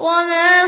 وما